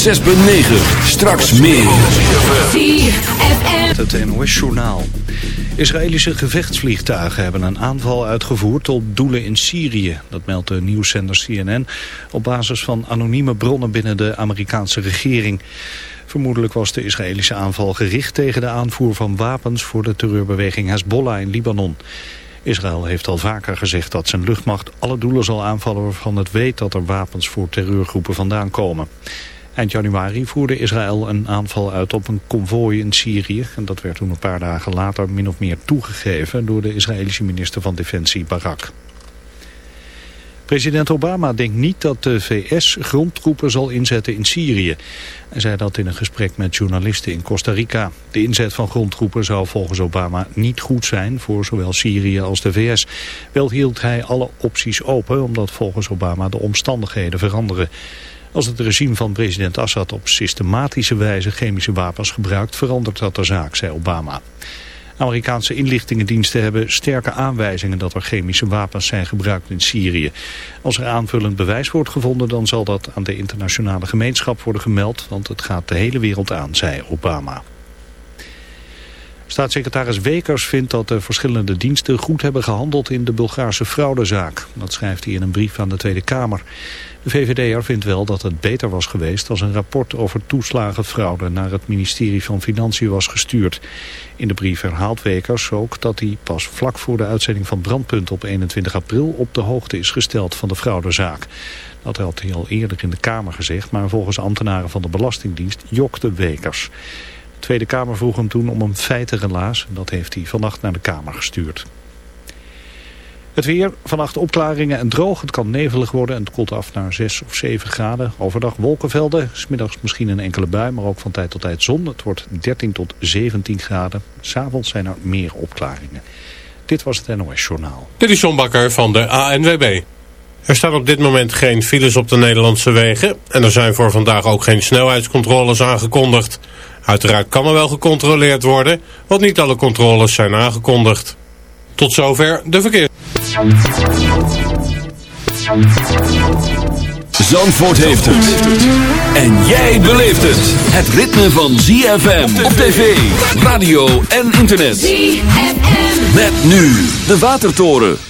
106.9. Straks meer. Het NOS-journaal. Israëlische gevechtsvliegtuigen hebben een aanval uitgevoerd op doelen in Syrië. Dat meldt de nieuwszender CNN op basis van anonieme bronnen binnen de Amerikaanse regering. Vermoedelijk was de Israëlische aanval gericht tegen de aanvoer van wapens voor de terreurbeweging Hezbollah in Libanon. Israël heeft al vaker gezegd dat zijn luchtmacht alle doelen zal aanvallen waarvan het weet dat er wapens voor terreurgroepen vandaan komen. Eind januari voerde Israël een aanval uit op een konvooi in Syrië. En dat werd toen een paar dagen later min of meer toegegeven door de Israëlische minister van Defensie Barak. President Obama denkt niet dat de VS grondtroepen zal inzetten in Syrië. Hij zei dat in een gesprek met journalisten in Costa Rica. De inzet van grondtroepen zou volgens Obama niet goed zijn voor zowel Syrië als de VS. Wel hield hij alle opties open omdat volgens Obama de omstandigheden veranderen. Als het regime van president Assad op systematische wijze chemische wapens gebruikt, verandert dat de zaak, zei Obama. Amerikaanse inlichtingendiensten hebben sterke aanwijzingen dat er chemische wapens zijn gebruikt in Syrië. Als er aanvullend bewijs wordt gevonden, dan zal dat aan de internationale gemeenschap worden gemeld, want het gaat de hele wereld aan, zei Obama. Staatssecretaris Wekers vindt dat de verschillende diensten goed hebben gehandeld in de Bulgaarse fraudezaak. Dat schrijft hij in een brief aan de Tweede Kamer. De VVD'er vindt wel dat het beter was geweest als een rapport over toeslagenfraude naar het ministerie van Financiën was gestuurd. In de brief herhaalt Wekers ook dat hij pas vlak voor de uitzending van Brandpunt op 21 april op de hoogte is gesteld van de fraudezaak. Dat had hij al eerder in de Kamer gezegd, maar volgens ambtenaren van de Belastingdienst jokte Wekers. De Tweede Kamer vroeg hem toen om een feitenrelaas. Dat heeft hij vannacht naar de Kamer gestuurd. Het weer, vannacht opklaringen en droog. Het kan nevelig worden en het koelt af naar 6 of 7 graden. Overdag wolkenvelden, smiddags misschien een enkele bui, maar ook van tijd tot tijd zon. Het wordt 13 tot 17 graden. S'avonds zijn er meer opklaringen. Dit was het NOS Journaal. Dit is John Bakker van de ANWB. Er staan op dit moment geen files op de Nederlandse wegen. En er zijn voor vandaag ook geen snelheidscontroles aangekondigd. Uiteraard kan er wel gecontroleerd worden, want niet alle controles zijn aangekondigd. Tot zover de verkeer. Zandvoort heeft het. En jij beleeft het. Het ritme van ZFM op tv, radio en internet. ZFM. Met nu de Watertoren.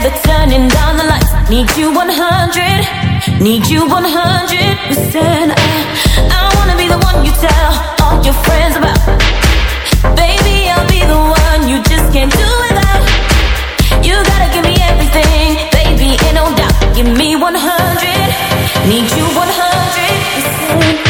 Together, turning down the lights, need you 100, need you 100 percent. I, I wanna be the one you tell all your friends about. Baby, I'll be the one you just can't do without. You gotta give me everything, baby, ain't no doubt. Give me 100, need you 100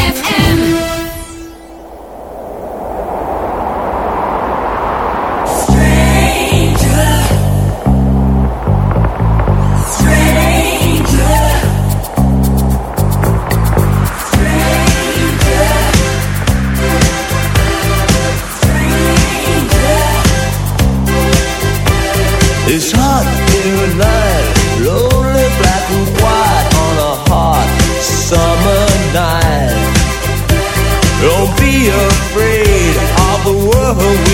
Oh,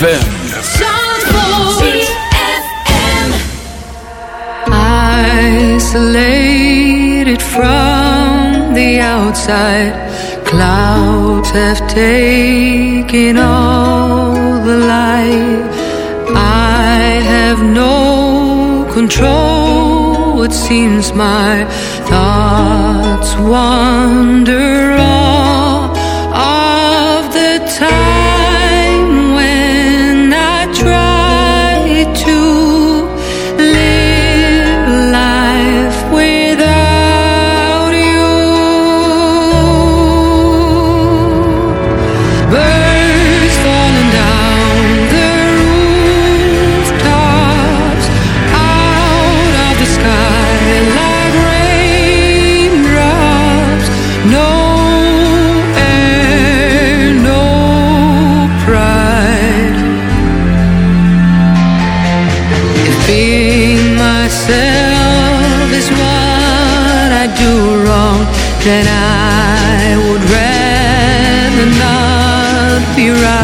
ZFM. Isolated from the outside, clouds have taken all the light. I have no control. It seems my thoughts wander not be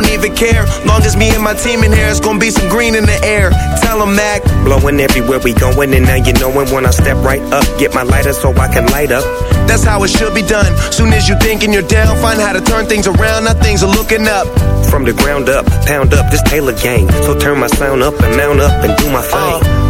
don't even care. Long as me and my team in here, it's gonna be some green in the air. Tell 'em Mac. Blowing everywhere we going, and now you knowin' when I step right up. Get my lighter so I can light up. That's how it should be done. Soon as you thinking you're down, find how to turn things around. Now things are looking up. From the ground up, pound up this Taylor gang. So turn my sound up and mount up and do my thing. Uh,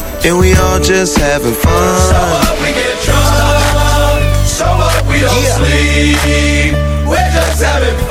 and we all just having fun. So what we get drunk, so what we don't sleep. We're just having fun,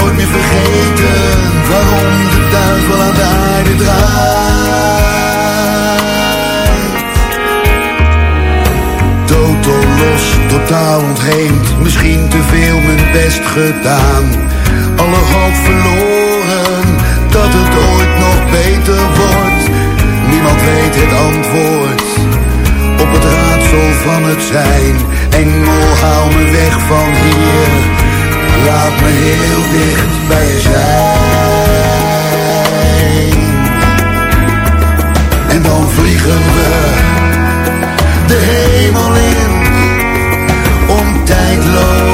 nooit meer vergeten, waarom de duivel aan de aarde draait. Totaal los, totaal ontheemd, misschien te veel mijn best gedaan. Alle hoop verloren, dat het ooit nog beter wordt. Niemand weet het antwoord op het raadsel van het zijn. Engel, haal me weg van hier, laat me heel dicht bij je zijn. En dan vliegen we de hemel in om tijdloos,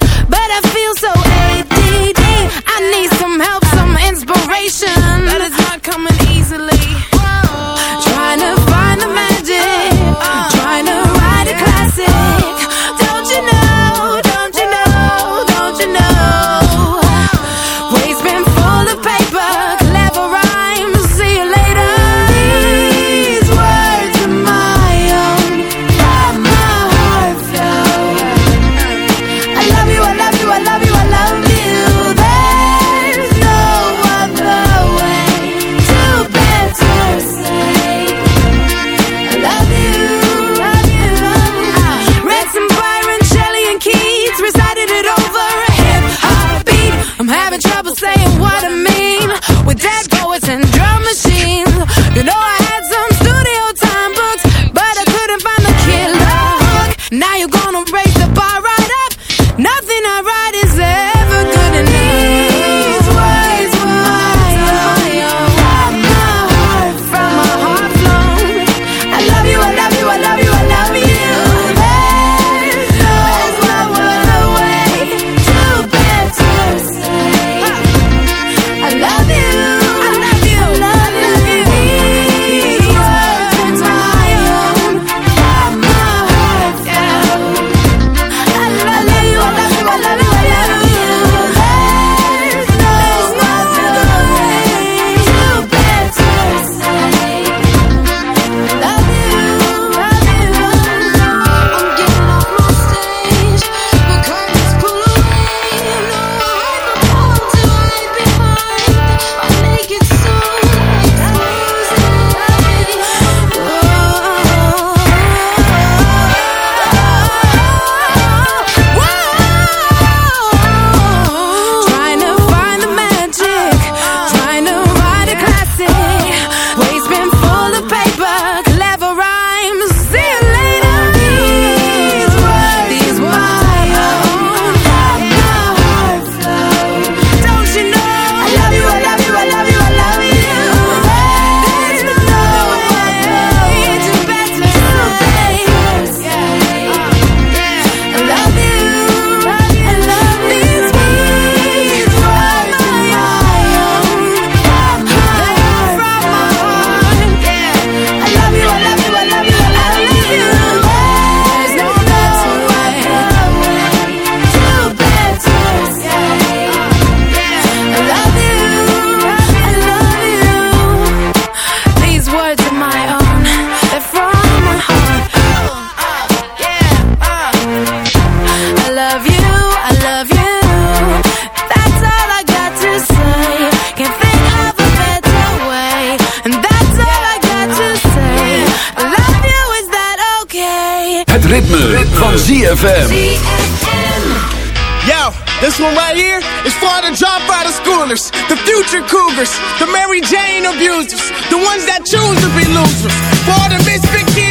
This one right here is for the dropout of schoolers, the future cougars, the Mary Jane abusers, the ones that choose to be losers, for the misfit kids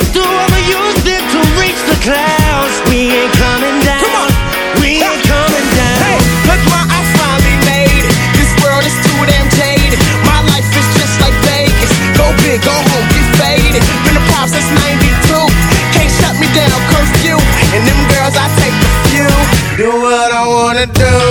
ain't coming down. Come on. We ain't coming down. Hey, look what I finally made. This world is too damn jaded. My life is just like Vegas. Go big, go home, get faded. Been a pop since 92. Can't shut me down, curfew. And them girls, I take a few. Do what I wanna do.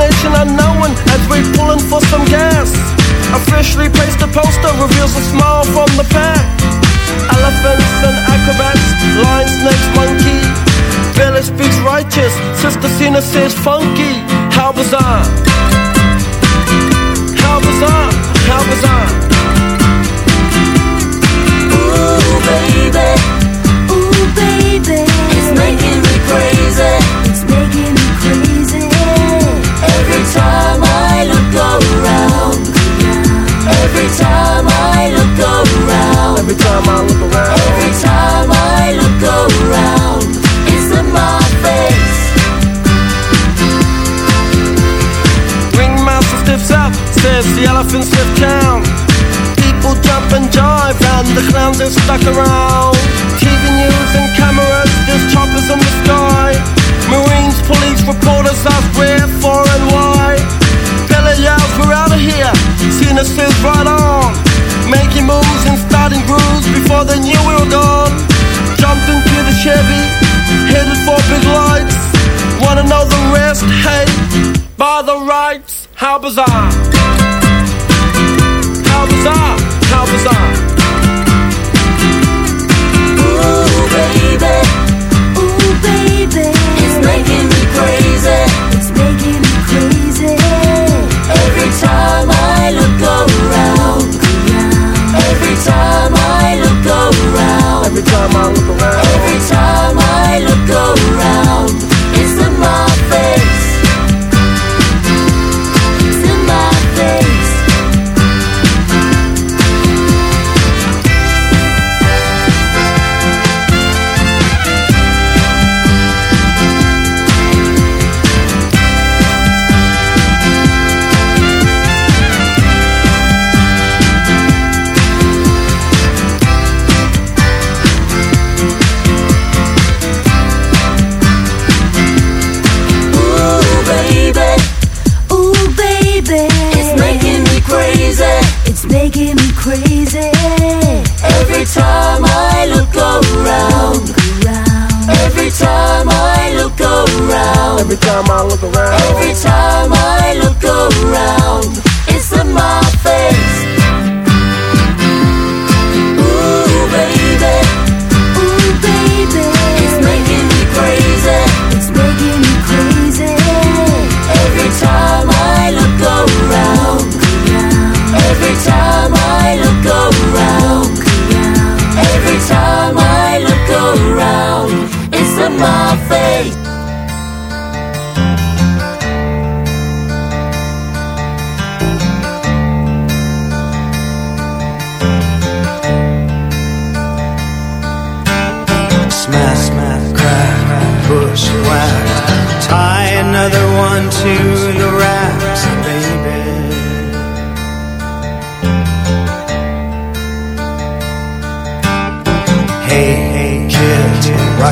Destination unknown as we pulling for some gas. Officially placed pasted poster reveals a smile from the pack. Elephants and acrobats, lion, snakes, monkey. Pele speaks righteous, Sister Sina says funky. How bizarre! How bizarre! How bizarre! Ooh, baby. Ooh, baby. It's making me crazy. It's making time I look around. Every time I look around. Every time I look around. Every time I look around. It's in my face. Ringmaster stiffs up, says the elephant stiff town. People jump and jive, and the clowns are stuck around. TV news and cameras, there's choppers in the sky. Marines, police, reporters ask where, for, Sina says, right on. Making moves and starting grooves before they knew we were gone. Jumped into the Chevy, headed for big lights. Wanna know the rest? Hey, buy the rights! How bizarre! How bizarre! Time I time I look around. Every time.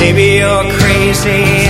Maybe you're crazy.